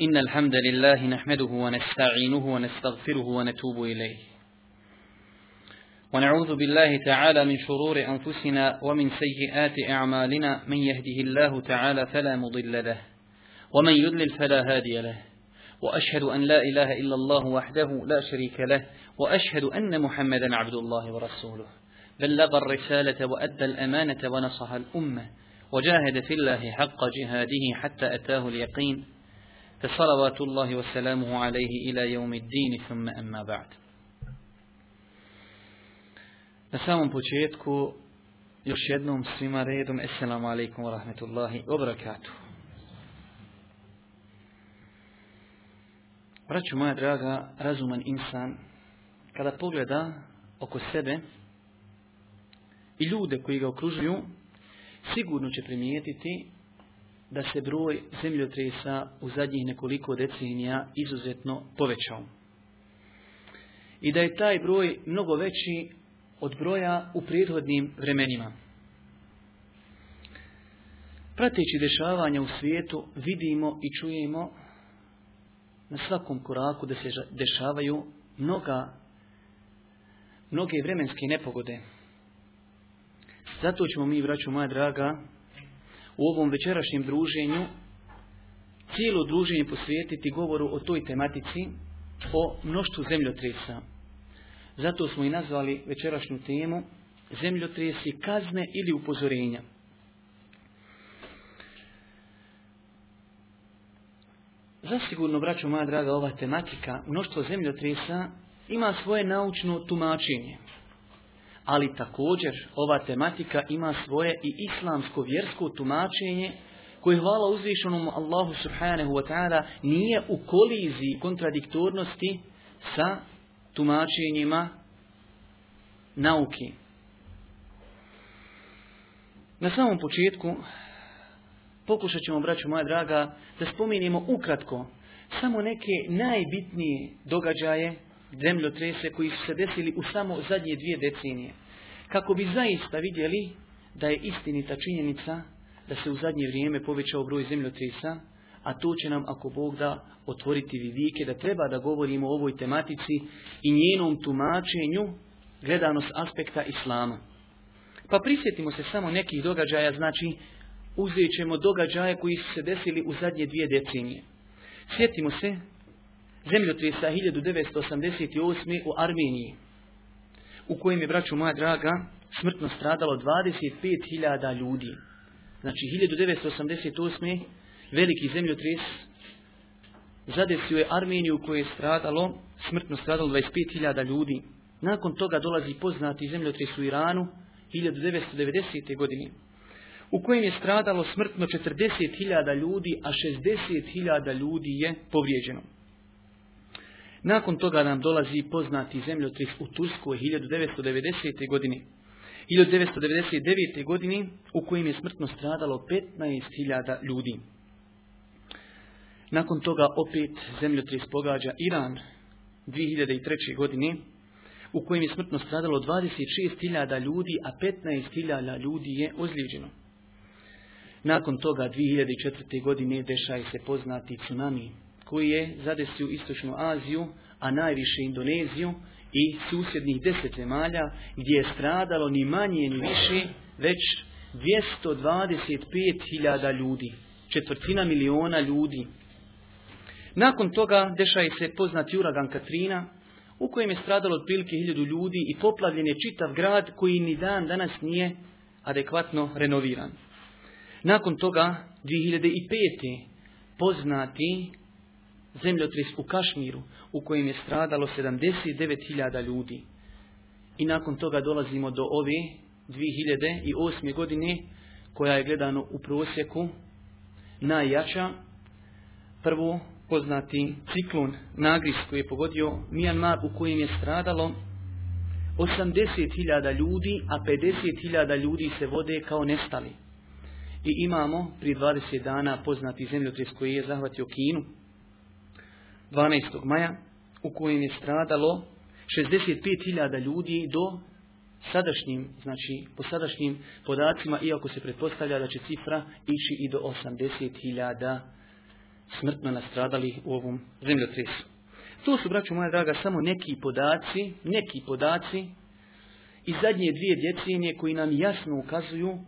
إن الحمد لله نحمده ونستعينه ونستغفره ونتوب إليه. ونعوذ بالله تعالى من شرور أنفسنا ومن سيئات أعمالنا. من يهده الله تعالى فلا مضل له ومن يضلل فلا هادي له. وأشهد أن لا إله إلا الله وحده لا شريك له وأشهد أن محمدا عبد الله ورسوله. بلغ الرسالة وأدى الأمانة ونصح الأمة وجاهد في الله حق جهاده حتى أتاه اليقين. فصلوات الله وسلامه عليه إلى يوم الدين ثم أما بعد Na samom početku još jednom svima redom Assalamu alaikum wa rahmetullahi wa barakatuh. Braću moja draga, razuman insan, kada pogleda oko sebe i ljude koji ga okružuju, sigurno će primijetiti da se broj zemljotresa u zadnjih nekoliko decenija izuzetno povećao. I da je taj broj mnogo veći od broja u prethodnim vremenima. Prateći dešavanja u svijetu vidimo i čujemo na svakom koraku da se dešavaju mnoga, mnoge vremenske nepogode. Zato ćemo mi, braću moja draga, u ovom večerašnjem druženju cijelo druženje posvijetiti govoru o toj tematici, o mnoštvu zemljotresa. Zato smo i nazvali večerašnju temu zemljotresi, kazne ili upozorenja. Zasigurno, braćo moja draga, ova tematika, mnoštvo zemljotresa, ima svoje naučno tumačenje. Ali također ova tematika ima svoje i islamsko vjersko tumačenje koje hvala uzvišenom Allahu subhanahu wa ta'ala nije u koliziji kontradiktornosti sa tumačenjima nauke. Na samom početku pokušat ćemo, braću moja draga, da spominjemo ukratko samo neke najbitnije događaje zemljotrese koji su se desili u samo zadnje dvije decenije. Kako bi zaista vidjeli da je istinita činjenica da se u zadnje vrijeme povećao broj zemljotresa, a to će nam, ako Bog da, otvoriti vidike da treba da govorimo o ovoj tematici i njenom tumačenju gledano s aspekta Islama. Pa prisjetimo se samo nekih događaja, znači uzet ćemo događaje koji su se desili u zadnje dvije decenije. Sjetimo se zemljotresa 1988. u Armeniji, u kojem je, braću moja draga, smrtno stradalo 25.000 ljudi. Znači, 1988. veliki zemljotres zadesio je Armeniju kojoj je stradalo, smrtno stradalo 25.000 ljudi. Nakon toga dolazi poznati zemljotres u Iranu 1990. godine, u kojem je stradalo smrtno 40.000 ljudi, a 60.000 ljudi je povrijeđeno. Nakon toga nam dolazi poznati zemljotres u Turskoj 1990. godine. 1999. godini u kojem je smrtno stradalo 15.000 ljudi. Nakon toga opet zemljotres pogađa Iran 2003. godine u kojem je smrtno stradalo 26.000 ljudi, a 15.000 ljudi je ozlijeđeno. Nakon toga 2004. godine dešaje se poznati tsunami koji je zadesio istočnu Aziju, a najviše Indoneziju i susjednih deset zemalja gdje je stradalo ni manje ni više već 225.000 ljudi, četvrtina miliona ljudi. Nakon toga dešaje se poznati uragan Katrina u kojem je stradalo otprilike hiljadu ljudi i poplavljen je čitav grad koji ni dan danas nije adekvatno renoviran. Nakon toga 2005. poznati zemljotres u Kašmiru u kojem je stradalo 79.000 ljudi. I nakon toga dolazimo do ove 2008. godine koja je gledano u prosjeku najjača. Prvo poznati ciklon Nagris koji je pogodio Mijanmar u kojem je stradalo 80.000 ljudi, a 50.000 ljudi se vode kao nestali. I imamo prije 20 dana poznati zemljotres koji je zahvatio Kinu 12. maja u kojem je stradalo 65.000 ljudi do sadašnjim, znači po sadašnjim podacima, iako se pretpostavlja da će cifra ići i do 80.000 smrtno nastradali u ovom zemljotresu. To su, braću moja draga, samo neki podaci, neki podaci i zadnje dvije djecenje koji nam jasno ukazuju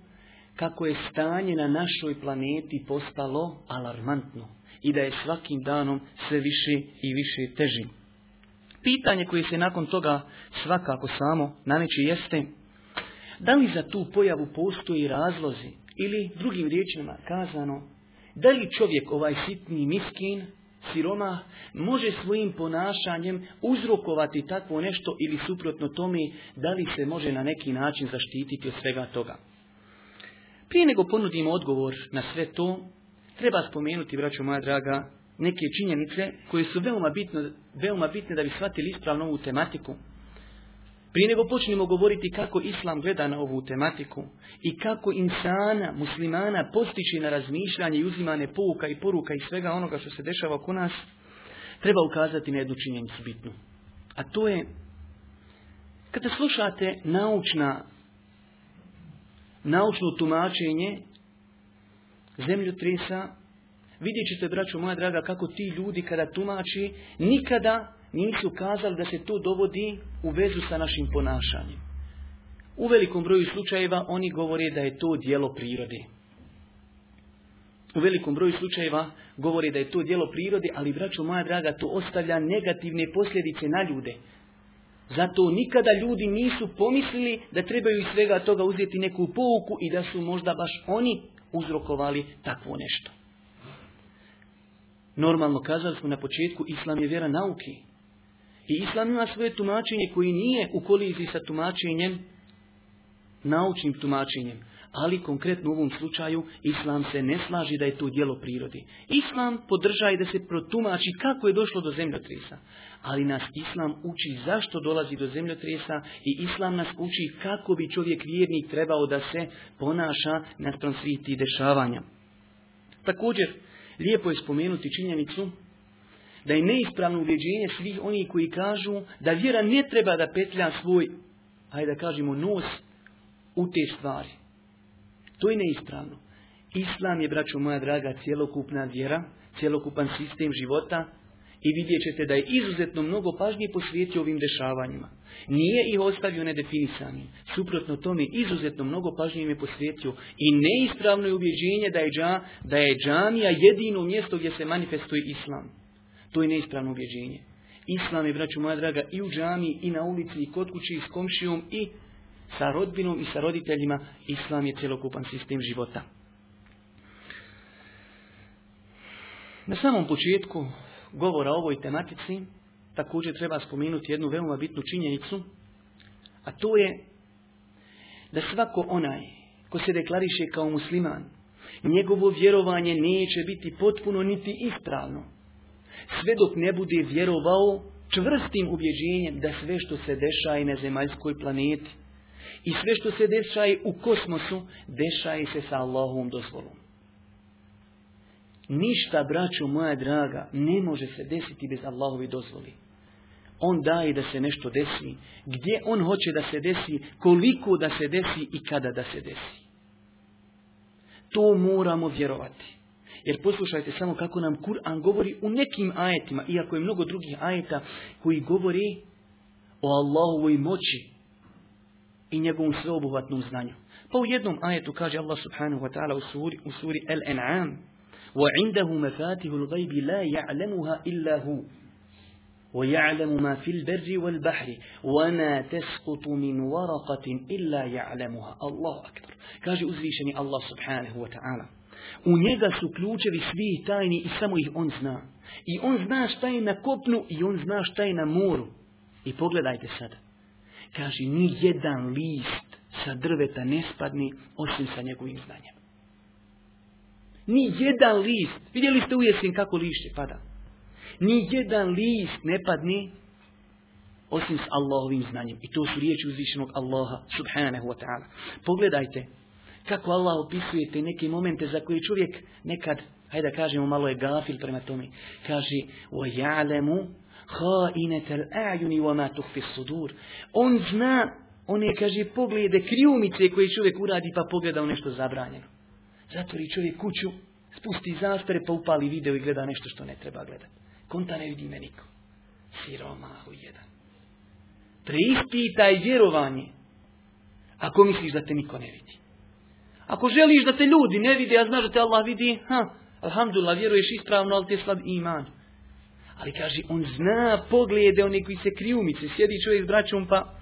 kako je stanje na našoj planeti postalo alarmantno i da je svakim danom sve više i više teži. Pitanje koje se nakon toga svakako samo nameće jeste da li za tu pojavu postoji razlozi ili drugim riječima kazano da li čovjek ovaj sitni miskin siroma može svojim ponašanjem uzrokovati takvo nešto ili suprotno tome da li se može na neki način zaštititi od svega toga. Prije nego ponudimo odgovor na sve to, treba spomenuti, braćo moja draga, neke činjenice koje su veoma, bitno, veoma bitne da bi shvatili ispravno ovu tematiku. Prije nego počnemo govoriti kako Islam gleda na ovu tematiku i kako insana, muslimana postići na razmišljanje i uzimane pouka i poruka i svega onoga što se dešava oko nas, treba ukazati na jednu činjenicu bitnu. A to je, kada slušate naučna, naučno tumačenje zemljotresa, vidjet ćete, braćo moja draga, kako ti ljudi kada tumači, nikada nisu kazali da se to dovodi u vezu sa našim ponašanjem. U velikom broju slučajeva oni govore da je to dijelo prirode. U velikom broju slučajeva govore da je to dijelo prirode, ali braćo moja draga, to ostavlja negativne posljedice na ljude. Zato nikada ljudi nisu pomislili da trebaju iz svega toga uzeti neku pouku i da su možda baš oni uzrokovali takvo nešto. Normalno kazali smo na početku, islam je vjera nauki. I islam ima svoje tumačenje koji nije u koliziji sa tumačenjem, naučnim tumačenjem. Ali konkretno u ovom slučaju islam se ne slaži da je to djelo prirodi. Islam podržaje da se protumači kako je došlo do zemljotresa. Ali nas islam uči zašto dolazi do zemljotresa i islam nas uči kako bi čovjek vjernik trebao da se ponaša nakon svih tih dešavanja. Također, lijepo je spomenuti činjenicu da je neispravno uvjeđenje svih onih koji kažu da vjera ne treba da petlja svoj, hajde da kažemo, nos u te stvari. To je neispravno. Islam je, braćo moja draga, cjelokupna vjera, cjelokupan sistem života i vidjet ćete da je izuzetno mnogo pažnje posvijetio ovim dešavanjima. Nije ih ostavio nedefinisani. Suprotno tome, izuzetno mnogo pažnje im je posvijetio i neispravno je uvjeđenje da je, dža, da je džamija jedino mjesto gdje se manifestuje islam. To je neispravno uvjeđenje. Islam je, braću moja draga, i u džami, i na ulici, i kod kući, i s komšijom, i sa rodbinom, i sa roditeljima. Islam je cjelokupan sistem života. Na samom početku govora o ovoj tematici također treba spomenuti jednu veoma bitnu činjenicu, a to je da svako onaj ko se deklariše kao musliman, njegovo vjerovanje neće biti potpuno niti ispravno, sve dok ne bude vjerovao čvrstim ubjeđenjem da sve što se dešaje na zemaljskoj planeti i sve što se dešaje u kosmosu, dešaje se sa Allahovom dozvolom. Ništa, braćo moja draga, ne može se desiti bez Allahovi dozvoli. On daje da se nešto desi, gdje on hoće da se desi, koliko da se desi i kada da se desi. To moramo vjerovati. Jer poslušajte samo kako nam Kur'an govori u nekim ajetima, iako je mnogo drugih ajeta koji govori o Allahovoj moći i njegovom sveobuhvatnom znanju. Pa u jednom ajetu kaže Allah subhanahu wa ta'ala u suri, u suri Al-An'am وعنده مفاتح الغيب لا يعلمها إلا هو ويعلم ما في البر والبحر وما تسقط من ورقة إلا يعلمها الله أكبر كاجي uzvišeni الله سبحانه وتعالى U njega su ključevi svih tajni i samo ih on zna. I on zna šta je na kopnu i on zna šta je na moru. I pogledajte sada. Kaže, ni jedan list sa drveta ne spadni osim sa njegovim znanjem. Ni jedan list, vidjeli ste u jesen kako lišće pada. Ni jedan list ne padne osim s Allahovim znanjem. I to su riječi uzvišenog Allaha subhanahu wa ta'ala. Pogledajte kako Allah opisuje te neke momente za koje čovjek nekad, hajde da kažemo malo je gafil prema tome, kaže وَيَعْلَمُ خَائِنَةَ الْأَعْيُنِ وَمَا تُخْفِ الصُّدُورِ On zna one, kaže, poglede, krijumice koje čovjek uradi pa pogleda u nešto zabranjeno. Zatvori čovjek kuću, spusti zastare pa upali video i gleda nešto što ne treba gledati. Konta ne vidi me niko. Siromahu jedan. Preispitaj vjerovanje. Ako misliš da te niko ne vidi. Ako želiš da te ljudi ne vide, a znaš da te Allah vidi, ha, alhamdulillah, vjeruješ ispravno, ali ti je slab iman. Ali kaže, on zna poglede oni koji se krijumice. Sjedi čovjek s braćom pa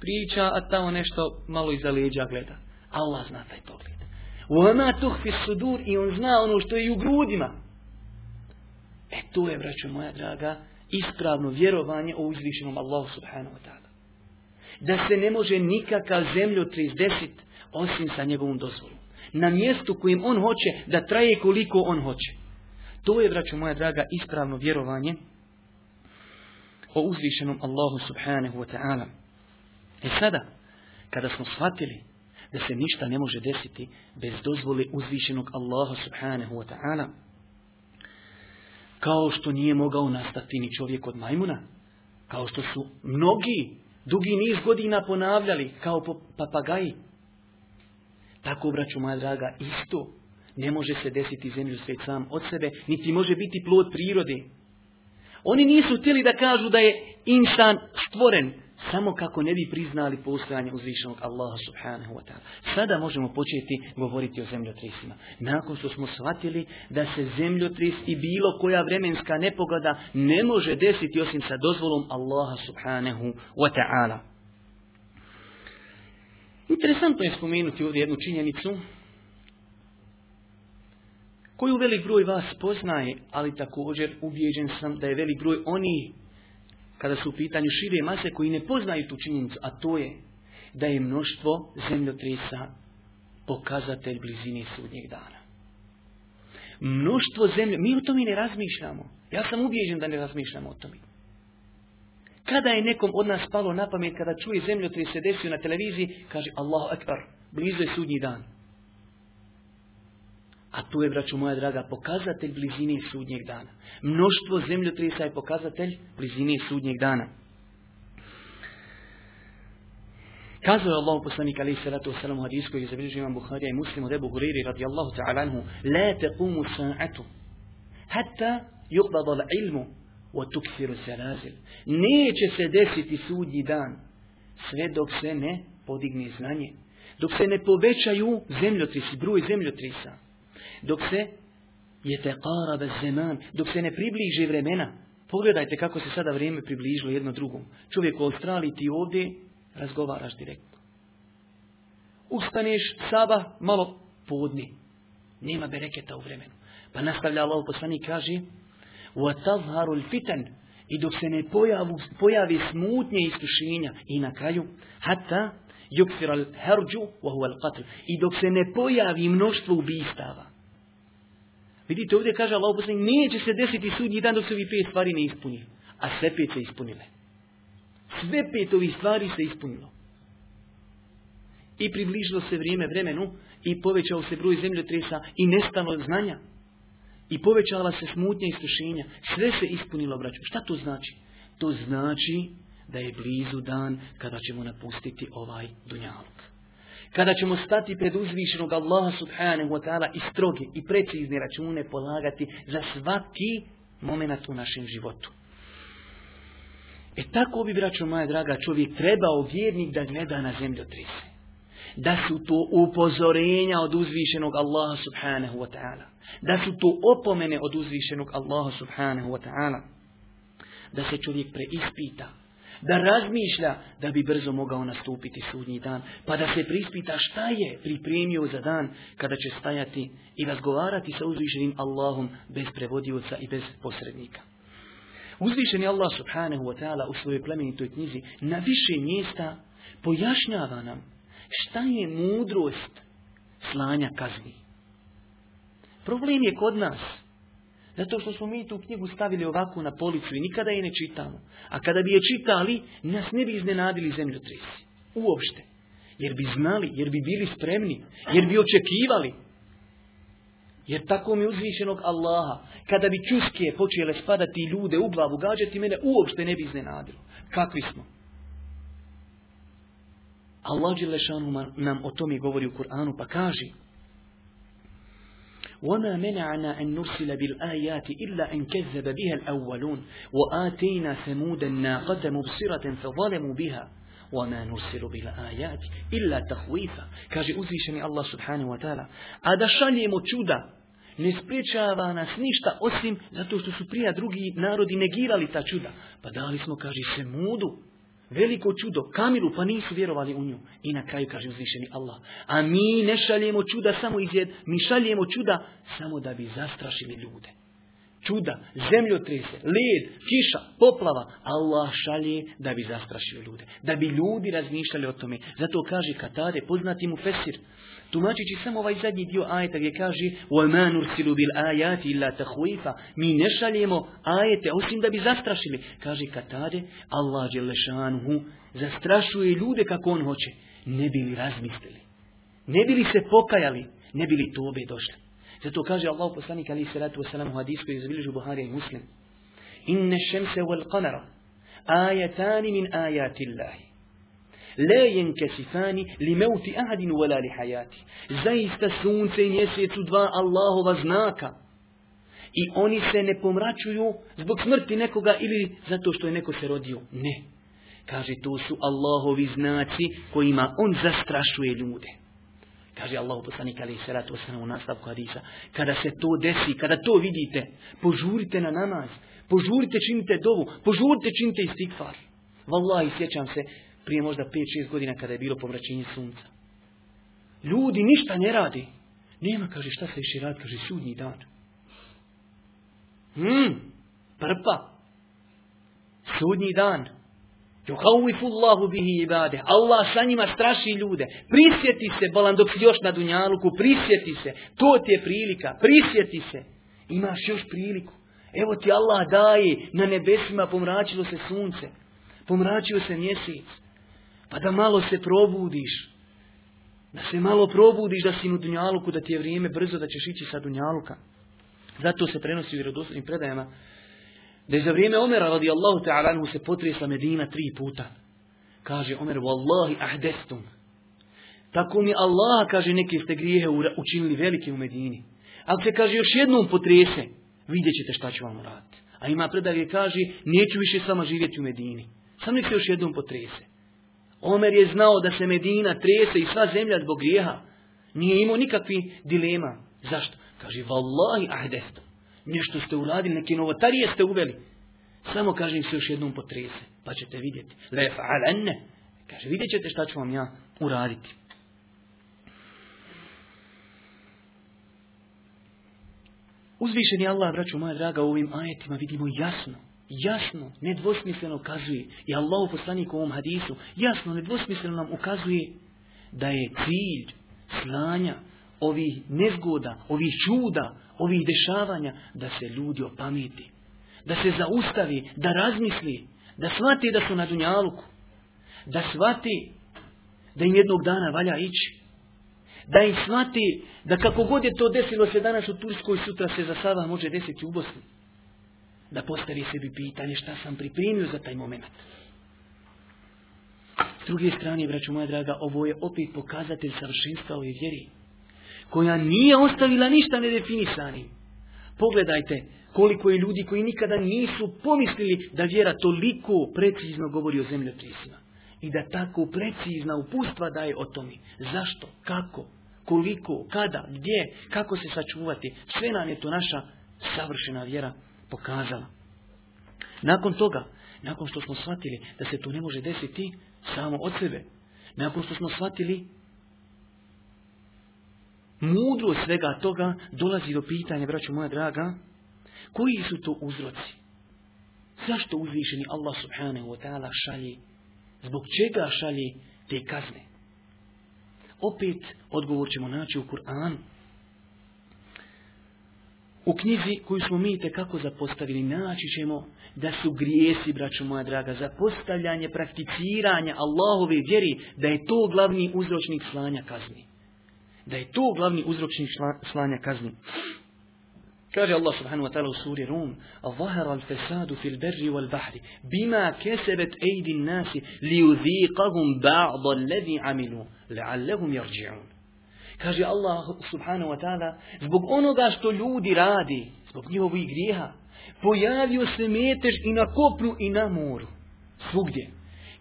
priča, a tamo nešto malo iza leđa gleda. Allah zna taj pogled. ona tuhfi sudur i on zna ono što je u grudima. E to je, braćo moja draga, ispravno vjerovanje o uzvišenom Allahu subhanahu wa ta'ala. Da se ne može nikakav zemljotres desiti osim sa njegovom dozvolom. Na mjestu kojim on hoće, da traje koliko on hoće. To je, braćo moja draga, ispravno vjerovanje o uzvišenom Allahu subhanahu wa ta'ala. E sada, kada smo shvatili da se ništa ne može desiti bez dozvole uzvišenog Allaha subhanahu wa ta'ala, kao što nije mogao nastati ni čovjek od majmuna, kao što su mnogi dugi niz godina ponavljali kao papagaji. Tako, braću moja draga, isto ne može se desiti zemlju svet sam od sebe, niti može biti plod prirode. Oni nisu htjeli da kažu da je insan stvoren, samo kako ne bi priznali postojanje uzvišenog Allaha subhanahu wa ta'ala. Sada možemo početi govoriti o zemljotresima. Nakon što smo shvatili da se zemljotres i bilo koja vremenska nepogoda ne može desiti osim sa dozvolom Allaha subhanahu wa ta'ala. Interesantno je spomenuti ovdje jednu činjenicu koju velik broj vas poznaje, ali također ubijeđen sam da je velik broj oni kada su u pitanju šire mase koji ne poznaju tu činjenicu, a to je da je mnoštvo zemljotresa pokazatelj blizine sudnjeg dana. Mnoštvo zemlje, mi o tome ne razmišljamo. Ja sam ubijeđen da ne razmišljamo o tome. Kada je nekom od nas palo na pamet, kada čuje zemljotres se desio na televiziji, kaže Allahu Akbar, blizu je sudnji dan. A tu je, braću moja draga, pokazatelj blizine sudnjeg dana. Mnoštvo zemljotresa je pokazatelj blizine sudnjeg dana. Kazao je Allah poslanik alaih salatu wasalam u hadisku koji je zabilježio imam Buharija i muslim od Ebu Huriri radijallahu ta'ala anhu La tequmu sa'atu hatta yuqbada ilmu wa tuksiru salazil. Neće se desiti sudnji dan sve dok se ne podigne znanje. Dok se ne povećaju zemljotrisi, broj zemljotrisa dok se je te bez zeman, dok se ne približi vremena. Pogledajte kako se sada vrijeme približilo jedno drugom. Čovjek u Australiji ti ovdje razgovaraš direktno. Ustaneš saba malo podni. Nema bereketa u vremenu. Pa nastavlja Allah poslanik kaže وَتَظْهَرُ الْفِتَنِ I dok se ne pojavu, pojavi smutnje iskušenja i na kraju hatta yukfir al-herđu wa huwa al-qatl. I dok se ne pojavi mnoštvo ubistava. Vidite ovdje kaže Allah poslanik, neće se desiti sudnji dan dok se ovi pet stvari ne ispuni. A sve pet se ispunile. Sve pet ovih stvari se ispunilo. I približilo se vrijeme vremenu i povećao se broj zemljotresa i nestalo znanja. I povećala se smutnja i iskušenja. Sve se ispunilo, braću. Šta to znači? To znači da je blizu dan kada ćemo napustiti ovaj dunjaluk kada ćemo stati pred uzvišenog Allaha subhanahu wa ta'ala i stroge i precizne račune polagati za svaki moment u našem životu. E tako bi, braćo moja draga, čovjek trebao vjernik da gleda na zemljotrese. Da su to upozorenja od uzvišenog Allaha subhanahu wa ta'ala. Da su to opomene od uzvišenog Allaha subhanahu wa ta'ala. Da se čovjek preispita da razmišlja da bi brzo mogao nastupiti sudnji dan, pa da se prispita šta je pripremio za dan kada će stajati i razgovarati sa uzvišenim Allahom bez prevodioca i bez posrednika. Uzvišeni Allah subhanahu wa ta'ala u svojoj plemenitoj knjizi na više mjesta pojašnjava nam šta je mudrost slanja kazni. Problem je kod nas zato što smo mi tu knjigu stavili ovako na policu i nikada je ne čitamo. A kada bi je čitali, nas ne bi iznenadili zemljotresi. Uopšte. Jer bi znali, jer bi bili spremni, jer bi očekivali. Jer tako mi uzvišenog Allaha, kada bi čuske počele spadati ljude u glavu, gađati mene, uopšte ne bi iznenadilo. Kakvi smo? Allah nam o tome govori u Kur'anu pa kaže وما منعنا أن نرسل بالآيات إلا أن كذب بها الأولون وآتينا ثمود الناقة مبصرة فظلموا بها وما نرسل بالآيات إلا تخويفا kaže uzvišeni Allah subhanahu wa ta'ala a da šaljemo čuda ne spriječava nas ništa osim zato što su prija drugi narodi negirali ta čuda pa dali smo kaže se mudu veliko čudo, kamilu, pa nisu vjerovali u nju. I na kraju kaže uzvišeni Allah. A mi ne šaljemo čuda samo izjed, mi šaljemo čuda samo da bi zastrašili ljude Čuda, zemljotrese, led, kiša, poplava, Allah šalje da bi zastrašio ljude. Da bi ljudi razmišljali o tome. Zato kaže Katade, poznati mu Fesir, tumačići samo ovaj zadnji dio ajeta gdje kaže وَمَا نُرْسِلُ بِالْآيَاتِ إِلَّا تَحْوِيفًا Mi ne šaljemo ajete osim da bi zastrašili. Kaže Katade, Allah Đelešanuhu zastrašuje ljude kako on hoće. Ne bili razmislili. Ne bili se pokajali. Ne bili tobe došli. Zato kaže Allah poslanik ali salatu wasalam u hadisku iz Bilžu Buharija i Muslim. Inne šemse wal qamara ajatani min ajati Allahi. La jenkesifani li meuti ahadinu wala li hajati. Zaista sunce i mjesec su dva Allahova znaka. I oni se ne pomračuju zbog smrti nekoga ili zato što je neko se rodio. Ne. Kaže, to su Allahovi znaci kojima on zastrašuje ljude. Kaže Allah poslanik ali salatu wasalam u nastavku hadisa. Kada se to desi, kada to vidite, požurite na namaz, požurite činite dovu, požurite činite istikfar. Wallahi, sjećam se, prije možda 5-6 godina kada je bilo pomračenje sunca. Ljudi ništa ne radi. Nema, kaže, šta se više radi, kaže, sudnji dan. Hmm, prpa. Sudnji dan. Juhawifu Allahu bihi ibade. Allah sa njima straši ljude. Prisjeti se, bolan dok si još na dunjaluku, prisjeti se. To ti je prilika, prisjeti se. Imaš još priliku. Evo ti Allah daje, na nebesima pomračilo se sunce. Pomračio se mjesec. Pa da malo se probudiš. Da se malo probudiš da si u dunjaluku, da ti je vrijeme brzo da ćeš ići sa dunjaluka. Zato se prenosi u vjerodostojnim predajama da je za vrijeme Omera radijallahu ta'ala anhu se potresla Medina tri puta. Kaže Omer, wallahi ahdestum. Tako mi Allah, kaže, neke ste grijehe učinili velike u Medini. Ako se kaže još jednom potrese, vidjet ćete šta ću vam raditi. A ima predaj kaže, neću više sama živjeti u Medini. Sam nek još jednom potrese. Omer je znao da se Medina trese i sva zemlja zbog grijeha. Nije imao nikakvi dilema. Zašto? Kaže, vallahi ahdestum. Nešto ste uradili, neke novotarije ste uveli. Samo kažem se još jednom potrese, pa ćete vidjeti. Le. Kaže, vidjet ćete šta ću vam ja uraditi. Uzvišeni Allah, braću moja draga, u ovim ajetima vidimo jasno, jasno, nedvosmisleno ukazuje, i Allah u poslaniku ovom hadisu, jasno, nedvosmisleno nam ukazuje da je cilj slanja ovih nezgoda, ovih čuda, ovih dešavanja, da se ljudi opamiti. Da se zaustavi, da razmisli, da shvati da su na dunjaluku. Da shvati da im jednog dana valja ići. Da im shvati da kako god je to desilo se danas u Turskoj, sutra se za sada može desiti u Bosni. Da postavi sebi pitanje šta sam pripremio za taj moment. S druge strane, braću moja draga, ovo je opet pokazatelj savršenstva ove vjeri koja nije ostavila ništa nedefinisani. Pogledajte koliko je ljudi koji nikada nisu pomislili da vjera toliko precizno govori o zemljotrisima. I da tako precizna upustva daje o tome. Zašto? Kako? Koliko? Kada? Gdje? Kako se sačuvati? Sve nam je to naša savršena vjera pokazala. Nakon toga, nakon što smo shvatili da se to ne može desiti samo od sebe, nakon što smo shvatili mudro svega toga dolazi do pitanja, braću moja draga, koji su to uzroci? Zašto uzvišeni Allah subhanahu wa ta'ala šalje? Zbog čega šalje te kazne? Opet odgovor ćemo naći u Kur'anu. U knjizi koju smo mi kako zapostavili, naći ćemo da su grijesi, braću moja draga, za postavljanje, prakticiranje Allahove vjeri, da je to glavni uzročnik slanja kazni da je to glavni uzročnik slanja kazni. Kaže Allah subhanahu wa ta'ala u suri Rum, "Zahara al-fasadu fil barri wal bahri bima kasabat aydi an-nas liyudhiqahum ba'd alladhi 'amilu la'allahum yarji'un." Kaže Allah subhanahu wa ta'ala, zbog onoga što ljudi radi, zbog njihovih grijeha, pojavio se metež i na kopnu i na moru. Svugdje.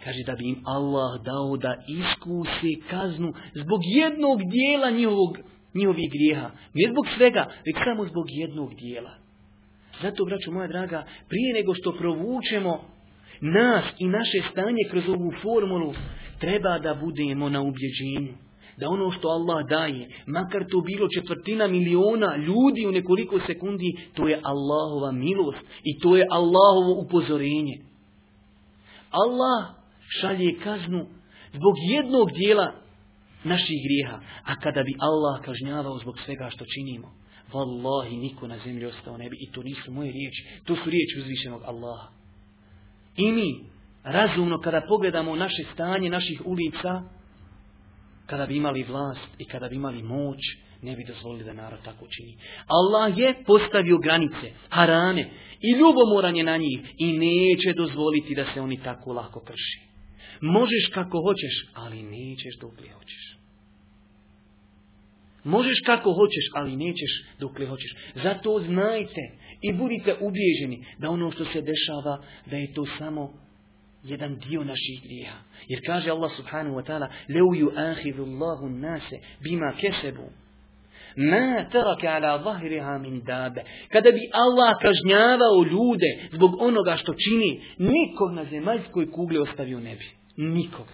Kaže da bi im Allah dao da iskusi kaznu zbog jednog dijela njihovog, njihovih grijeha. Ne zbog svega, već samo zbog jednog dijela. Zato, braću moja draga, prije nego što provučemo nas i naše stanje kroz ovu formulu, treba da budemo na ubjeđenju. Da ono što Allah daje, makar to bilo četvrtina miliona ljudi u nekoliko sekundi, to je Allahova milost i to je Allahovo upozorenje. Allah šalje kaznu zbog jednog dijela naših grijeha. A kada bi Allah kažnjavao zbog svega što činimo, vallahi niko na zemlji ostao ne bi. I to nisu moje riječi, to su riječi uzvišenog Allaha. I mi, razumno kada pogledamo naše stanje, naših ulica, kada bi imali vlast i kada bi imali moć, ne bi dozvolili da narod tako čini. Allah je postavio granice, harame i ljubomoran je na njih i neće dozvoliti da se oni tako lako krši. Možeš kako hoćeš, ali nećeš dokle hoćeš. Možeš kako hoćeš, ali nećeš dokle hoćeš. Zato znajte i budite ubježeni da ono što se dešava, da je to samo jedan dio naših grijeha. Jer kaže Allah subhanahu wa ta'ala, لَوْ يُؤَخِذُ اللَّهُ النَّاسِ بِمَا كَسَبُوا Ma taraka ala zahriha min dabe. Kada bi Allah kažnjavao ljude zbog onoga što čini, nikog na zemaljskoj kugli ostavio ne bi. Nikog.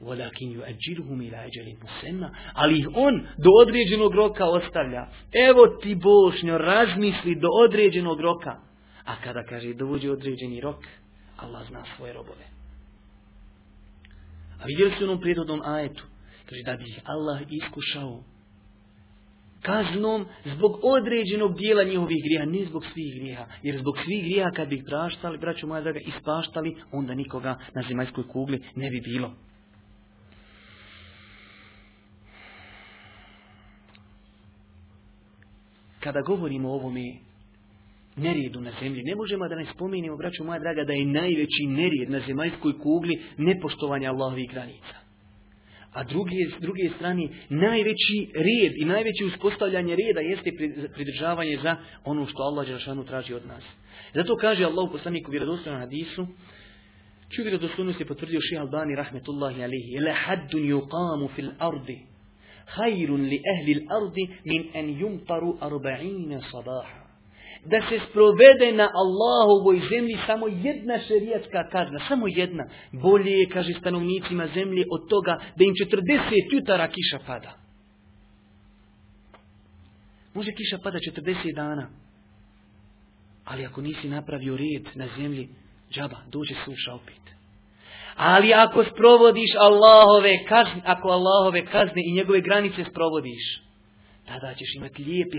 Walakin yu'ajjiluhum ila ajalin musamma, ali ih on do određenog roka ostavlja. Evo ti Bošnjo, razmisli do određenog roka. A kada kaže dođe određeni rok, Allah zna svoje robove. A vidjeli su onom prijedodnom ajetu, kaže da bi ih Allah iskušao kaznom zbog određenog dijela njihovih grijeha, ne zbog svih grijeha. Jer zbog svih grijeha kad bi ih praštali, braću moja draga, ispaštali, onda nikoga na zemaljskoj kugli ne bi bilo. Kada govorimo o ovome nerijedu na zemlji, ne možemo da ne spominjemo, braću moja draga, da je najveći nerijed na zemaljskoj kugli nepoštovanje Allahovih granica. A druge, s druge strane, najveći red i najveće uspostavljanje reda jeste pridržavanje za ono što Allah Đelšanu traži od nas. Zato kaže Allah u poslaniku vjerodostojnom hadisu, ču vjerodostojnost je potvrdio ših Albani rahmetullahi alihi, ile haddun yuqamu fil ardi, hajrun li ehli l'ardi min en yumtaru arba'ine sabaha da se sprovede na Allahovoj zemlji samo jedna šerijatska kazna, samo jedna. Bolje je, kaže stanovnicima zemlje, od toga da im 40 jutara kiša pada. Može kiša pada 40 dana. Ali ako nisi napravio red na zemlji, džaba, dođe suša opet. Ali ako sprovodiš Allahove kazne, ako Allahove kazne i njegove granice sprovodiš, tada ćeš imati lijepi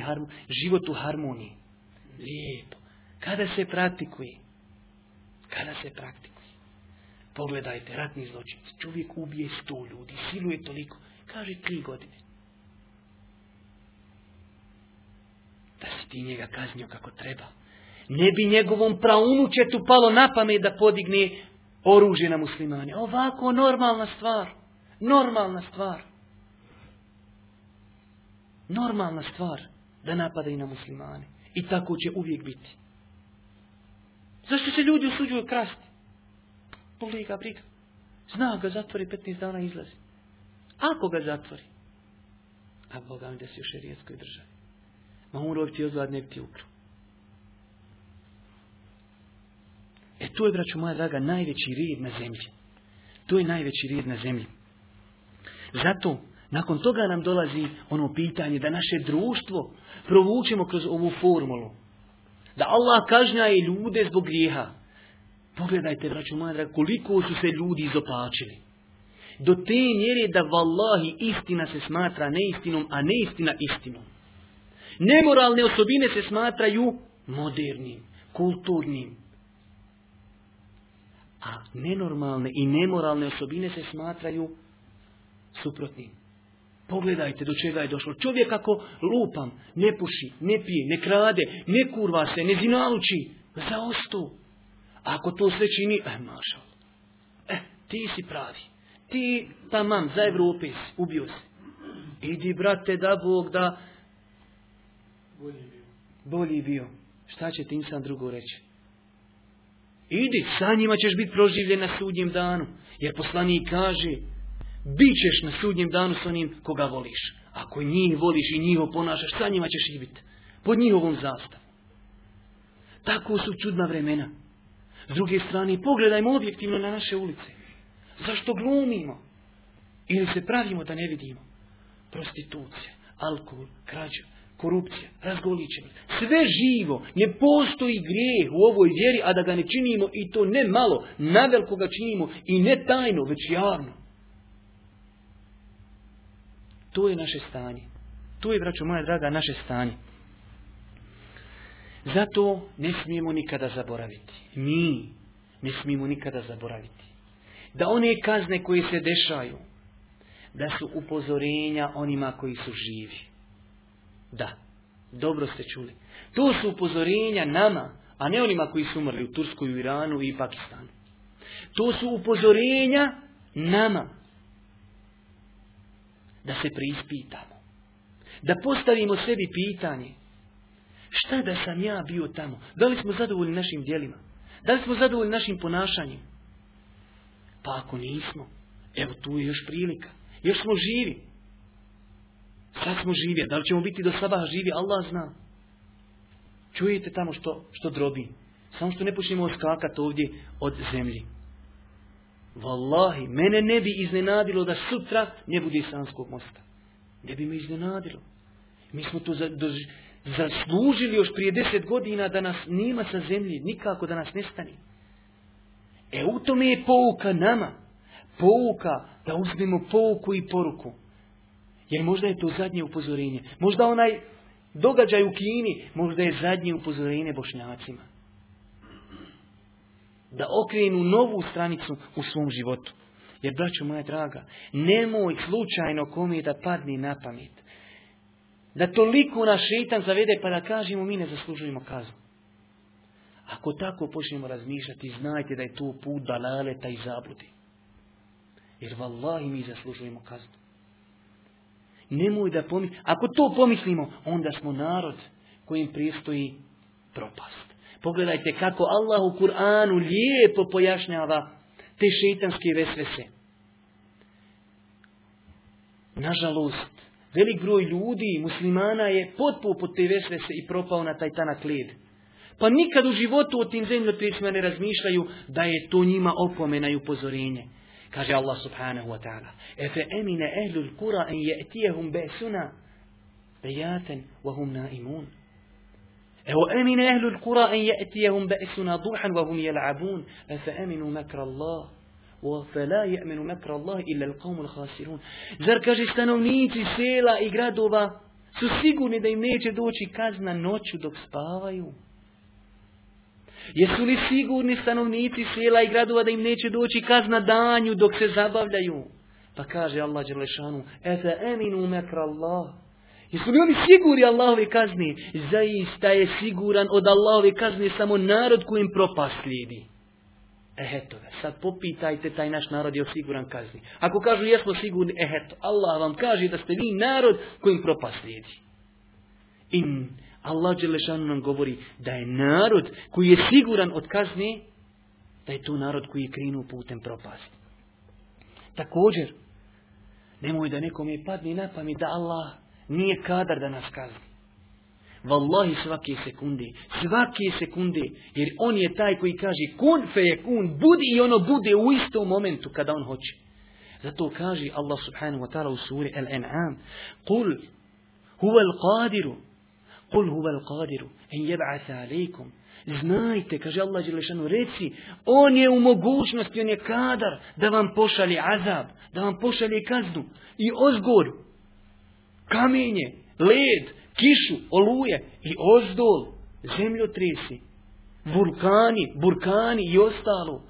život u harmoniji. Lijepo. Kada se praktikuje? Kada se praktikuje? Pogledajte, ratni zločinci. Čovjek ubije sto ljudi, siluje toliko. Kaže tri godine. Da si ti njega kaznio kako treba. Ne bi njegovom praunučetu palo na pamet da podigne oružje na muslimane. Ovako normalna stvar. Normalna stvar. Normalna stvar da napada i na muslimane. I tako će uvijek biti. Zašto se ljudi usuđuju krasti? Boli ga briga. Zna ga zatvori 15 dana izlazi. Ako ga zatvori. A Boga mi da si u šerijetskoj državi. Ma on ti ozvad ne ti ukru. E to je, braću moja draga, najveći red na zemlji. To je najveći red na zemlji. Zato nakon toga nam dolazi ono pitanje da naše društvo provučemo kroz ovu formulu. Da Allah kažnjaje ljude zbog grijeha. Pogledajte, braću moja koliko su se ljudi izopačili. Do te mjere da vallahi istina se smatra neistinom, a neistina istinom. Nemoralne osobine se smatraju modernim, kulturnim. A nenormalne i nemoralne osobine se smatraju suprotnim. Pogledajte do čega je došlo. Čovjek ako lupam, ne puši, ne pije, ne krade, ne kurva se, ne zinaluči, za ostu. A ako to sve čini, eh, mašal, eh, ti si pravi. Ti tamam, za Evrope si, ubio se. Idi, brate, da Bog da... Bolji bio. Bolji bio. Šta će ti insan drugo reći? Idi, sa njima ćeš biti proživljen na sudnjem danu. Jer poslanik kaže, bit ćeš na sudnjem danu s onim koga voliš. Ako njih voliš i njih ponašaš, sa njima ćeš i biti. Pod njihovom zastavom. Tako su čudna vremena. S druge strane, pogledajmo objektivno na naše ulice. Zašto glumimo? Ili se pravimo da ne vidimo? Prostitucija, alkohol, krađa, korupcija, razgoličenost. Sve živo, ne postoji grijeh u ovoj vjeri, a da ga ne činimo i to ne malo, naveliko ga činimo i ne tajno, već javno. To je naše stanje. To je, braćo moja draga, naše stanje. Zato ne smijemo nikada zaboraviti. Mi ne smijemo nikada zaboraviti. Da one kazne koje se dešaju, da su upozorenja onima koji su živi. Da, dobro ste čuli. To su upozorenja nama, a ne onima koji su umrli u Turskoj, u Iranu i Pakistanu. To su upozorenja nama. Da se preispitamo. Da postavimo sebi pitanje. Šta da sam ja bio tamo? Da li smo zadovoljni našim djelima? Da li smo zadovoljni našim ponašanjem? Pa ako nismo, evo tu je još prilika. Još smo živi. Sad smo živi. Da li ćemo biti do sabaha živi? Allah zna. Čujete tamo što, što drobi. Samo što ne počnemo oskakati ovdje od zemlji. Wallahi, mene ne bi iznenadilo da sutra ne bude Sanskog mosta. Ne bi me iznenadilo. Mi smo to zaslužili još prije deset godina da nas nima sa zemlji, nikako da nas nestani. E u tome je pouka nama. Pouka da uzmemo pouku i poruku. Jer možda je to zadnje upozorenje. Možda onaj događaj u Kini, možda je zadnje upozorenje bošnjacima. Da okrenu novu stranicu u svom životu. Jer, braćo moja draga, nemoj slučajno kome da padne na pamet. Da toliko naš šeitan zavede pa da kažemo mi ne zaslužujemo kaznu. Ako tako počnemo razmišljati, znajte da je to put dalaleta i zabludi. Jer vallahi mi zaslužujemo kaznu. Nemoj da pomislimo. Ako to pomislimo, onda smo narod kojim pristoji propast. Pogledajte kako Allah u Kur'anu lijepo pojašnjava te šeitanske vesvese. Nažalost, velik broj ljudi, muslimana je potpuo pod te vesvese i propao na taj tanak led. Pa nikad u životu o tim zemljotresima ne razmišljaju da je to njima opomena i upozorenje. Kaže Allah subhanahu wa ta'ala. Efe emine ehlul kura en je'tijehum besuna bejaten wa hum naimun. Evo emine ehlul kura en je'tijehum besuna duhan wa hum jel'abun. Efe eminu makra Allah. وَفَلَا يَأْمِنُ مَكْرَ اللَّهِ إِلَّا الْقَوْمُ الْخَاسِرُونَ Zar kaže stanovnici sela i gradova su sigurni da im neće doći kazna noću dok spavaju? Jesu li sigurni stanovnici sela i gradova da im neće doći kazna danju dok se zabavljaju? Pa kaže Allah Đelešanu, Efe eminu mekra Allah. Jesu li oni sigurni Allahove kazni? Zaista je siguran od Allahove kazni samo narod kojim propast slijedi. Eheto ga, sad popitajte, taj naš narod je osiguran kazni. Ako kažu jesmo sigurni, eheto, Allah vam kaže da ste vi narod kojim propast slijedi. In Allah Đelešanu nam govori da je narod koji je siguran od kazni, da je to narod koji je krinuo putem propasti. Također, nemoj da nekome padne na pamet da Allah nije kadar da nas kazni. Wallahi svake sekunde, svake sekunde, jer on je taj koji kaže kun fe kun, budi i ono bude u istom momentu kada on hoće. Zato kaže Allah subhanahu wa ta'ala u suri Al-An'am, Kul huwa al-qadiru, Kul huwa al-qadiru, en jeb'atha alaikum. Znajte, kaže Allah Đelešanu, reci, on je u mogućnosti, on je kadar da vam pošalje azab, da vam pošalje kaznu i ozgor, kamenje, led, kišu, oluje i ozdol, zemljotresi, vulkani, burkani i ostalo.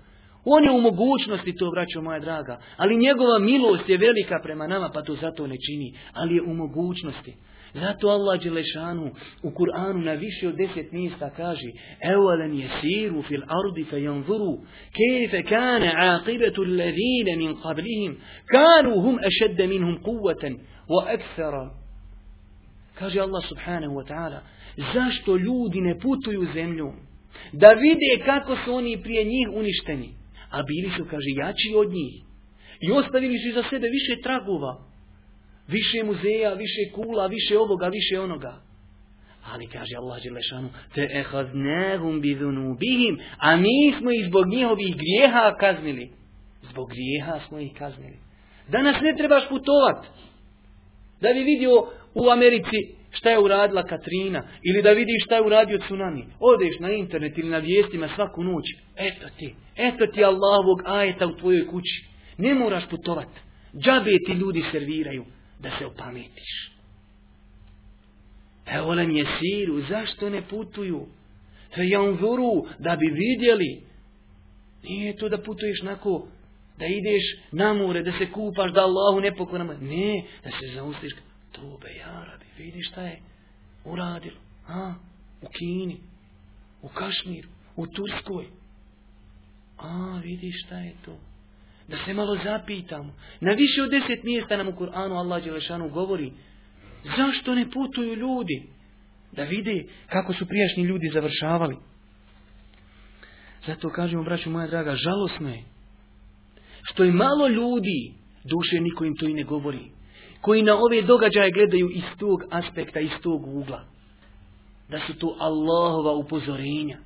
On je u mogućnosti to, braćo moja draga, ali njegova milost je velika prema nama, pa to zato ne čini, ali je u mogućnosti. Zato Allah Đelešanu u Kur'anu na više od deset mjesta kaže Ewalan jesiru fil ardi fe janzuru kejfe kane aqibetu alladhine min qablihim kanu hum ešedde minhum kuvaten wa ekthara Kaže Allah subhanahu wa ta'ala zašto ljudi ne putuju zemljom? Da vide kako su oni prije njih uništeni a bili su kaže jači od njih i ostavili su za sebe više tragova Više muzeja, više kula, više ovoga, više onoga. Ali kaže Allah Đelešanu, te ehaznehum bihim, a mi smo ih zbog njihovih grijeha kaznili. Zbog grijeha smo ih kaznili. Danas ne trebaš putovat. Da bi vidio u Americi šta je uradila Katrina, ili da vidiš šta je uradio tsunami. Odeš na internet ili na vijestima svaku noć. Eto ti, eto ti Allahovog ajeta u tvojoj kući. Ne moraš putovat. Džabe ti ljudi serviraju da se opametiš. Evo nam je siru, zašto ne putuju? Fe janzuru, da bi vidjeli. Nije to da putuješ nako, da ideš na more, da se kupaš, da Allahu ne pokonama. Ne, da se zaustiš. Tobe, jarabi, vidi šta je uradilo. A, u Kini, u Kašmiru, u Turskoj. A, vidi šta je to. Da se malo zapitamo. Na više od deset mjesta nam u Kur'anu Allah Đelešanu govori. Zašto ne putuju ljudi? Da vide kako su prijašnji ljudi završavali. Zato kažemo, braću moja draga, žalosno je. Što je malo ljudi, duše niko im to i ne govori. Koji na ove događaje gledaju iz tog aspekta, iz tog ugla. Da su to Allahova upozorenja.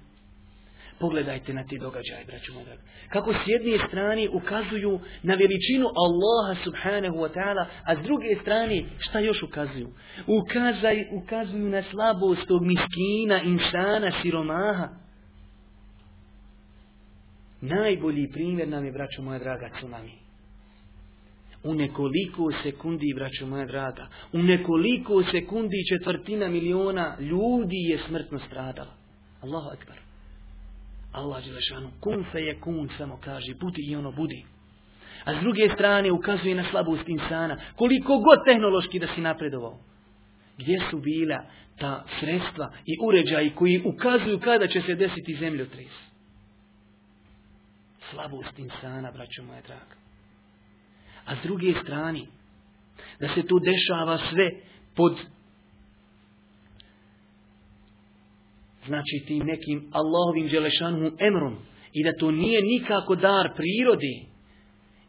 Pogledajte na te događaje, braću moja Kako s jedne strane ukazuju na veličinu Allaha subhanahu wa ta'ala, a s druge strane šta još ukazuju? Ukazaj, ukazuju na slabost tog miskina, insana, siromaha. Najbolji primjer nam je, braćo moja draga, tsunami. U nekoliko sekundi, braćo moja draga, u nekoliko sekundi četvrtina miliona ljudi je smrtno stradala. Allahu akbar. Allah Đelešanu, kun fe je kun, samo kaže, budi i ono budi. A s druge strane ukazuje na slabost insana, koliko god tehnološki da si napredovao. Gdje su bila ta sredstva i uređaji koji ukazuju kada će se desiti zemljotres? Slabost insana, braćo moja draga. A s druge strane, da se tu dešava sve pod znači tim nekim Allahovim Đelešanom emrom i da to nije nikako dar prirodi.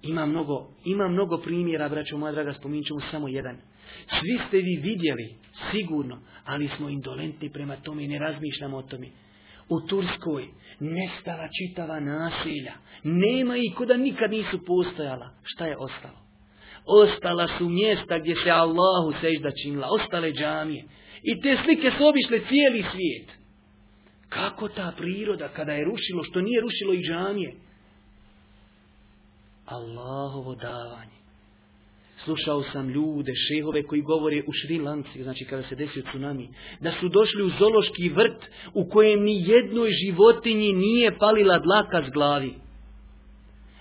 Ima mnogo, ima mnogo primjera, braćo moja draga, spominut ćemo samo jedan. Svi ste vi vidjeli, sigurno, ali smo indolentni prema tome i ne razmišljamo o tome. U Turskoj nestala čitava nasilja. Nema ih da nikad nisu postojala. Šta je ostalo? Ostala su mjesta gdje se Allahu sežda činila. Ostale džamije. I te slike su obišle cijeli svijet. Kako ta priroda kada je rušilo, što nije rušilo i džamije? Allahovo davanje. Slušao sam ljude, šehove koji govore u Šri Lanci, znači kada se desio tsunami, da su došli u zološki vrt u kojem ni jednoj životinji nije palila dlaka s glavi.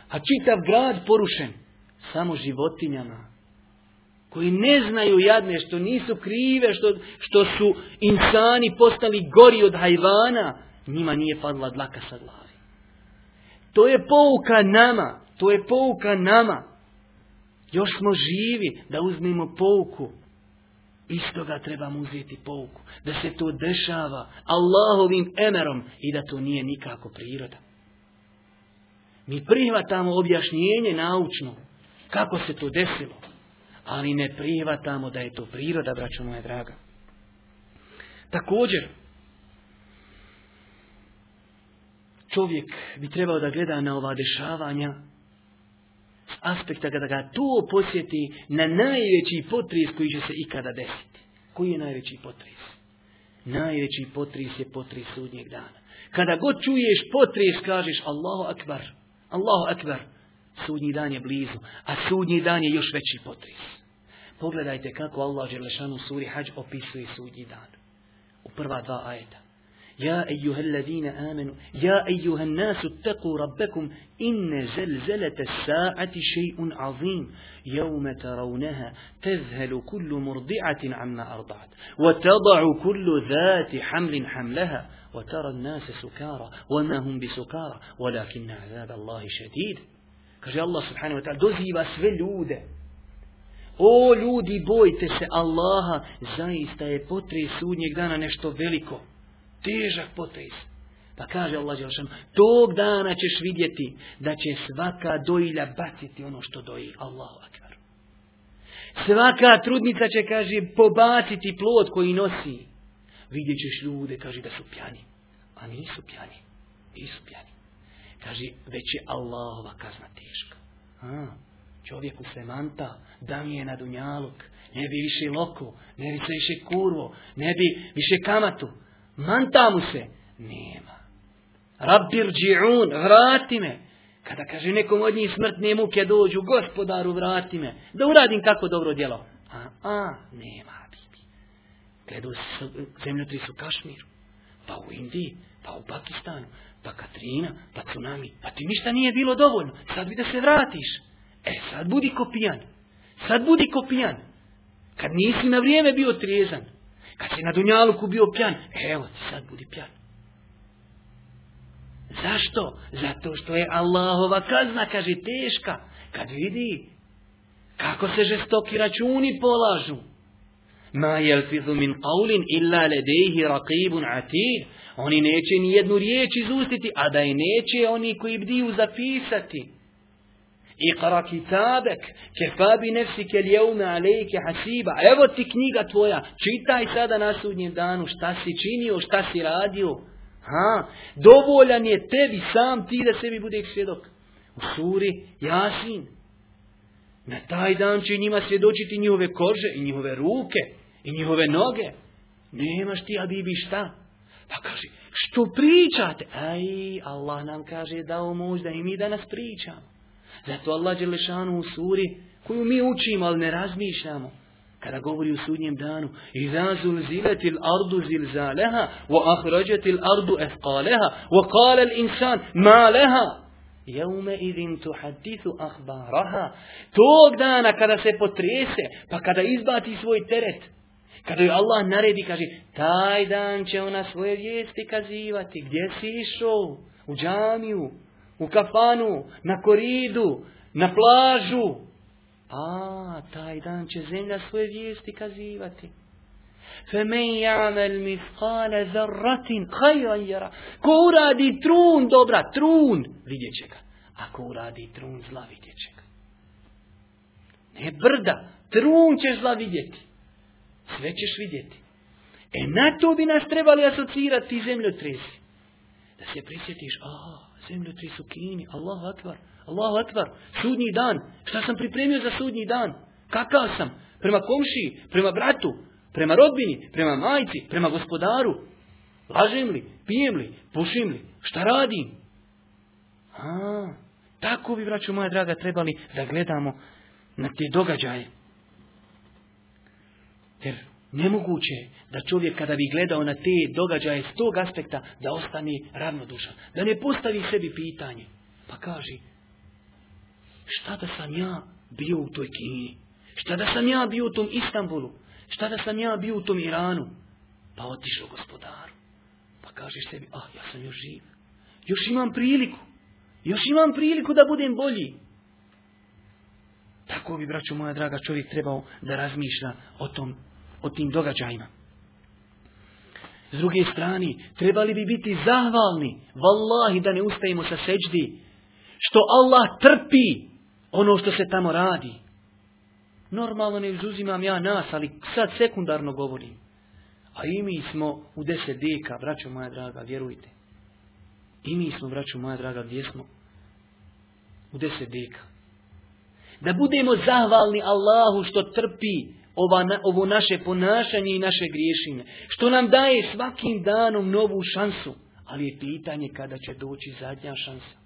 A čitav grad porušen, samo životinjama koji ne znaju jadne, što nisu krive, što, što su insani postali gori od hajvana, njima nije padla dlaka sa glavi. To je pouka nama, to je pouka nama. Još smo živi da uzmemo pouku. Istoga trebamo uzeti pouku. Da se to dešava Allahovim emerom i da to nije nikako priroda. Mi prihvatamo objašnjenje naučno. Kako se to desilo ali ne prihvatamo da je to priroda, braćo moja draga. Također, čovjek bi trebao da gleda na ova dešavanja s aspekta kada ga to posjeti na najveći potres koji će se ikada desiti. Koji je najveći potres? Najveći potres je potres sudnjeg dana. Kada god čuješ potres, kažeš Allahu akbar, Allahu akbar, sudnji dan je blizu, a sudnji dan je još veći potres. Pogledajte kako Allah Đelešanu suri Hađ opisuje sudnji dan. U prva dva ajeta. يا أيها الذين آمنوا يا أيها الناس اتقوا ربكم إن زلزلة الساعة شيء عظيم يوم ترونها تذهل كل مرضعة عما أرضعت وتضع كل ذات حمل حملها وترى الناس سكارى وما هم بسكارى ولكن عذاب الله شديد كجاء الله سبحانه وتعالى دوزيبا sve ljude O ljudi, bojte se Allaha, zaista je potres sudnjeg dana nešto veliko. Težak potres. Pa kaže Allah Đelšan, tog dana ćeš vidjeti da će svaka dojilja baciti ono što doji. Allahu akbar. Svaka trudnica će, kaže, pobaciti plod koji nosi. Vidjet ćeš ljude, kaže, da su pjani. A nisu pjani. Nisu pjani. Kaže, već je Allahova kazna teška. A, čovjeku se manta, da mi je na dunjaluk, ne bi više loku, ne bi se više kurvo, ne bi više kamatu. Manta mu se. Nema. Rabbir dži'un, vrati me. Kada kaže nekom od njih smrtne muke dođu, gospodaru vrati me, da uradim kako dobro djelo. A, a, nema, bibi. Gledu zemljotri su Kašmiru, pa u Indiji, pa u Pakistanu, pa Katrina, pa tsunami, pa ti ništa nije bilo dovoljno, sad bi da se vratiš. E, sad budi kopijan, sad budi kopijan. Kad nisi na vrijeme bio trijezan, kad si na Dunjaluku bio pjan, evo ti sad budi pjan. Zašto? Zato što je Allahova kazna, kaže, teška. Kad vidi kako se žestoki računi polažu. Ma jelfizu min qavlin illa ledejhi raqibun atid. Oni neće ni jednu riječ izustiti, a da je neće oni koji bdiju zapisati. Iqra kitabek, kefa bi nefsike ljevme alejke hasiba. Evo ti knjiga tvoja, čitaj sada na sudnjem danu šta si činio, šta si radio. Ha, dovoljan je tebi sam ti da sebi bude svjedok. U suri Jasin. Na taj dan će njima svjedočiti njihove kože i njihove ruke i njihove noge. Nemaš ti, a bibi šta? Pa kaže, što pričate? Aj, Allah nam kaže dao možda i mi danas pričamo. Zato Allah Đelešanu u suri koju mi učimo, ali ne razmišljamo. Kada govori u sudnjem danu, Iza zulziletil ardu zilzaleha, wa ahrađetil ardu efqaleha, wa kale l'insan ma leha. Jaume idin tuhadithu ahbaraha. Tog dana kada se potrese, pa kada izbati svoj teret, kada joj Allah naredi, kaže, taj dan će ona svoje vijesti kazivati. Gdje si išao? U džamiju, u kafanu, na koridu, na plažu. A, taj dan će zemlja svoje vijesti kazivati. فَمَنْ يَعْمَلْ مِثْقَالَ ذَرَّةٍ خَيْرًا يَرَى Ko uradi trun dobra, trun, vidjet će ga. A ko uradi trun zla, vidjet će ga. Ne brda, trun ćeš zla vidjeti. Sve ćeš vidjeti. E na to bi nas trebali asocirati zemljotresi. Da se prisjetiš, a, zemljotres u Kini, Allahu akbar, Allahu akbar, sudnji dan, šta sam pripremio za sudnji dan? Kakav sam? Prema komšiji, prema bratu, prema rodbini, prema majci, prema gospodaru. Lažem li, pijem li, pušim li, šta radim? A, tako bi, braću moja draga, trebali da gledamo na te događaje. Jer nemoguće je da čovjek kada bi gledao na te događaje s tog aspekta da ostane ravnodušan. Da ne postavi sebi pitanje. Pa kaže, šta da sam ja bio u toj Kini? Šta da sam ja bio u tom Istanbulu? Šta da sam ja bio u tom Iranu? Pa otišao gospodaru. Pa kažeš sebi, ah, ja sam još živ. Još imam priliku. Još imam priliku da budem bolji. Tako bi, braću moja draga, čovjek trebao da razmišlja o, tom, o tim događajima. S druge strane, trebali bi biti zahvalni, vallahi da ne ustajemo sa seđdi, što Allah trpi ono što se tamo radi. Normalno ne izuzimam ja nas, ali sad sekundarno govorim. A i mi smo u deset deka, braćo moja draga, vjerujte. I mi smo, braćo moja draga, gdje smo? U deset deka. Da budemo zahvalni Allahu što trpi ova, ovo naše ponašanje i naše griješine. Što nam daje svakim danom novu šansu. Ali je pitanje kada će doći zadnja šansa.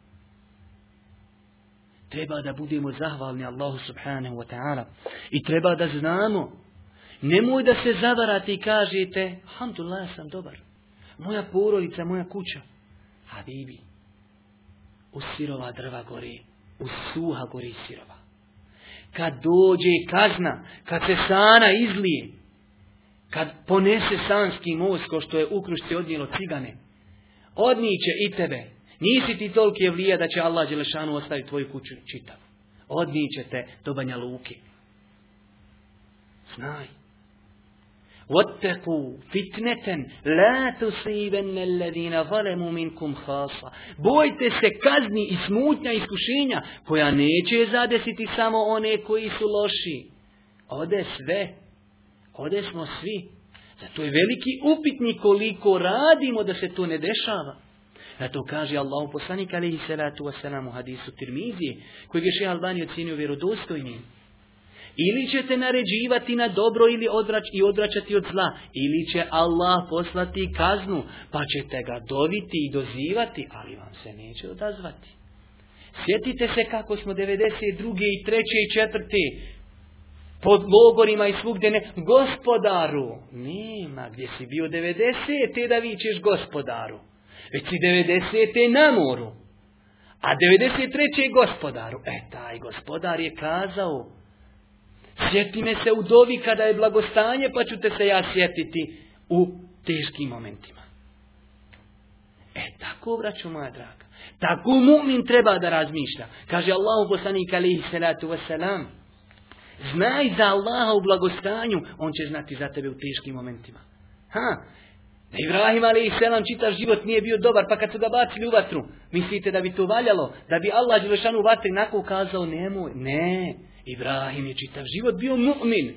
Treba da budemo zahvalni Allahu subhanahu wa ta'ala. I treba da znamo. Nemoj da se zavarate i kažete, alhamdulillah, sam dobar. moja porodica, moja kuća. Habibi, u sirova drva gori, u suha gori sirova. Kad dođe kazna, kad se sana izlije, kad ponese sanski most, ko što je u krušci odnijelo cigane, odniće i tebe. Nisi ti toliki evlija da će Allah Đelešanu ostaviti tvoju kuću čitav. Odniće te do Banja Luke. Znaj. واتقوا فتنة لا تصيبن الذين ظلموا منكم خاصة Bojte se kazni i smutnja iskušenja koja neće zadesiti samo one koji su loši. Ode sve. Ode smo svi. Zato je veliki upitnik koliko radimo da se to ne dešava. Zato kaže Allah poslanik alaihi salatu wasalam u hadisu Tirmizije, koji je še Albani ocjenio vjerodostojnim. Ili ćete naređivati na dobro ili odrač, i odvraćati od zla. Ili će Allah poslati kaznu, pa ćete ga doviti i dozivati, ali vam se neće odazvati. Sjetite se kako smo 92. i 3. i 4. pod logorima i svugdje ne, gospodaru. Nema, gdje si bio 90. da vićeš gospodaru. Već si 90. na moru. A 93. gospodaru. E, taj gospodar je kazao, Sjeti me se u dovi kada je blagostanje, pa ću te se ja sjetiti u teškim momentima. E, tako, braću moja draga. Tako mu'min treba da razmišlja. Kaže Allahu poslanik alaihi salatu wasalam. Znaj za Allaha u blagostanju, on će znati za tebe u teškim momentima. Ha, da Ibrahim a.s. čitav život nije bio dobar, pa kad su ga bacili u vatru, mislite da bi to valjalo? Da bi Allah Đelešanu vatri nakon kazao nemoj? Ne, Ibrahim je čitav život bio mu'min.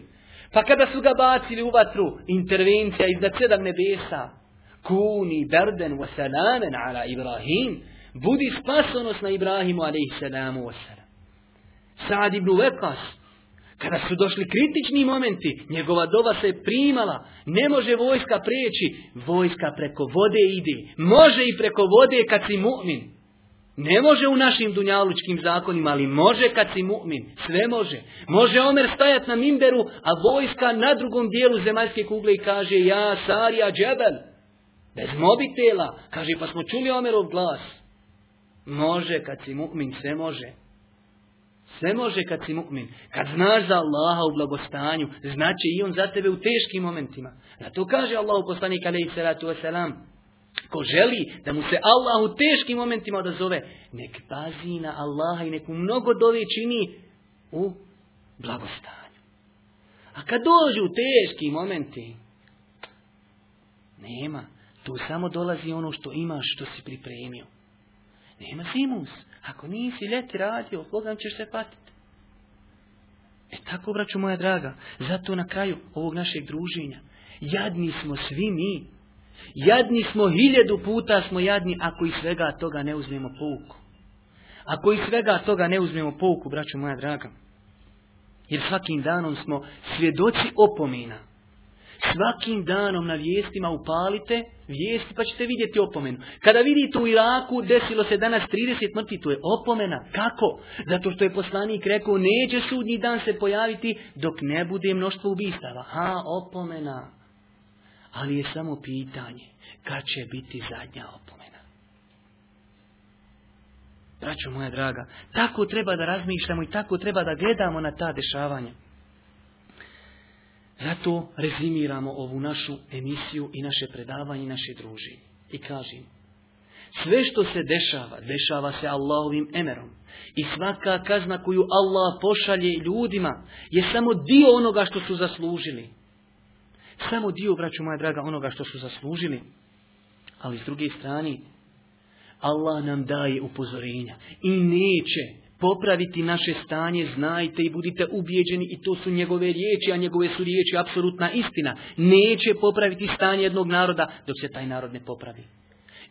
Pa kada su ga bacili u vatru, intervencija iznad sedam nebesa, kuni berden wa salamen ala Ibrahim, budi spasonos na Ibrahimu a.s. Sa'ad ibn Vekas, kada su došli kritični momenti, njegova dova se primala. Ne može vojska prijeći. Vojska preko vode ide. Može i preko vode kad si mu'min. Ne može u našim dunjalučkim zakonima, ali može kad si mu'min. Sve može. Može Omer stajat na mimberu, a vojska na drugom dijelu zemaljske kugle i kaže ja, Sarija, džebel. Bez mobitela. Kaže, pa smo čuli Omerov glas. Može kad si mu'min, sve može. Sve može kad si mu'min. Kad znaš za Allaha u blagostanju, znači i on za tebe u teškim momentima. Zato kaže Allahu poslanik alaihi salatu wasalam, ko želi da mu se Allah u teškim momentima odazove, nek pazi na Allaha i nek mnogo dove čini u blagostanju. A kad dođu teški momenti, nema. Tu samo dolazi ono što imaš, što si pripremio. Nema zimus. Ako nisi ljeti radio, Bogam ćeš se patiti. E tako, braću moja draga, zato na kraju ovog našeg druženja, jadni smo svi mi. Jadni smo hiljedu puta smo jadni ako iz svega toga ne uzmemo pouku. Ako iz svega toga ne uzmemo pouku, braću moja draga. Jer svakim danom smo svjedoci opomina. Svakim danom na vijestima upalite vijesti pa ćete vidjeti opomenu. Kada vidite u Iraku desilo se danas 30 mrtvi, to je opomena. Kako? Zato što je poslanik rekao neće sudnji dan se pojaviti dok ne bude mnoštvo ubistava. Ha, opomena. Ali je samo pitanje kad će biti zadnja opomena. Braćo moja draga, tako treba da razmišljamo i tako treba da gledamo na ta dešavanja. Zato rezimiramo ovu našu emisiju i naše predavanje i naše druženje. I kažem, sve što se dešava, dešava se Allahovim emerom. I svaka kazna koju Allah pošalje ljudima je samo dio onoga što su zaslužili. Samo dio, braću moja draga, onoga što su zaslužili. Ali s druge strane, Allah nam daje upozorenja i neće popraviti naše stanje, znajte i budite ubijeđeni i to su njegove riječi, a njegove su riječi apsolutna istina. Neće popraviti stanje jednog naroda dok se taj narod ne popravi.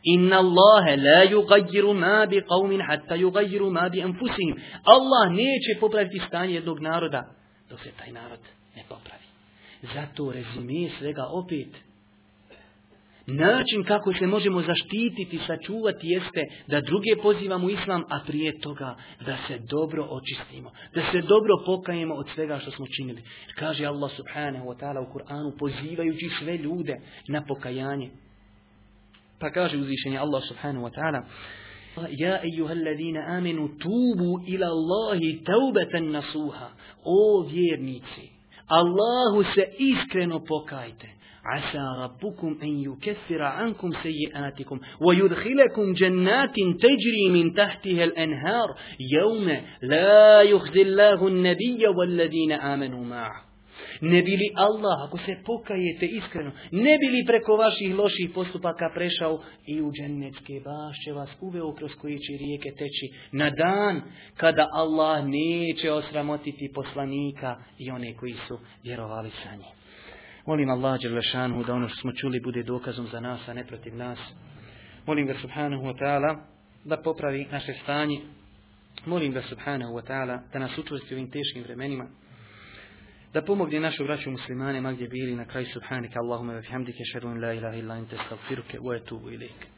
Inna Allahe la yugayiru ma bi qawmin hatta yugayiru ma bi anfusihim. Allah neće popraviti stanje jednog naroda dok se taj narod ne popravi. Zato rezime svega opet Način kako se možemo zaštititi, sačuvati jeste da druge pozivamo islam, a prije toga da se dobro očistimo. Da se dobro pokajemo od svega što smo činili. Kaže Allah subhanahu wa ta'ala u Kur'anu pozivajući sve ljude na pokajanje. Pa kaže uzvišenje Allah subhanahu wa ta'ala Ja amenu tubu ila Allahi nasuha. O vjernici, Allahu se iskreno pokajte. عسى ربكم أن يكفر عنكم سيئاتكم ويدخلكم جنات تجري من تحتها الأنهار يوم لا يخزي الله النبي والذين آمنوا معه Ne bi li Allah, ako se pokajete iskreno, ne bi li preko vaših loših postupaka prešao i u džennetske bašće vas uveo kroz koji će rijeke teći na dan kada Allah neće osramotiti poslanika i one koji su vjerovali sa njim. Molim Allah Đelešanu da ono što smo čuli bude dokazom za nas, a ne protiv nas. Molim ga Subhanahu wa ta'ala da popravi naše stanje. Molim ga Subhanahu wa ta'ala da nas učvrsti u ovim teškim vremenima. Da pomogne našu braću muslimane ma gdje bili na kraju Subhanika Allahumma wa bihamdike šedun la ilaha illa ente stavfiruke wa etubu ilik.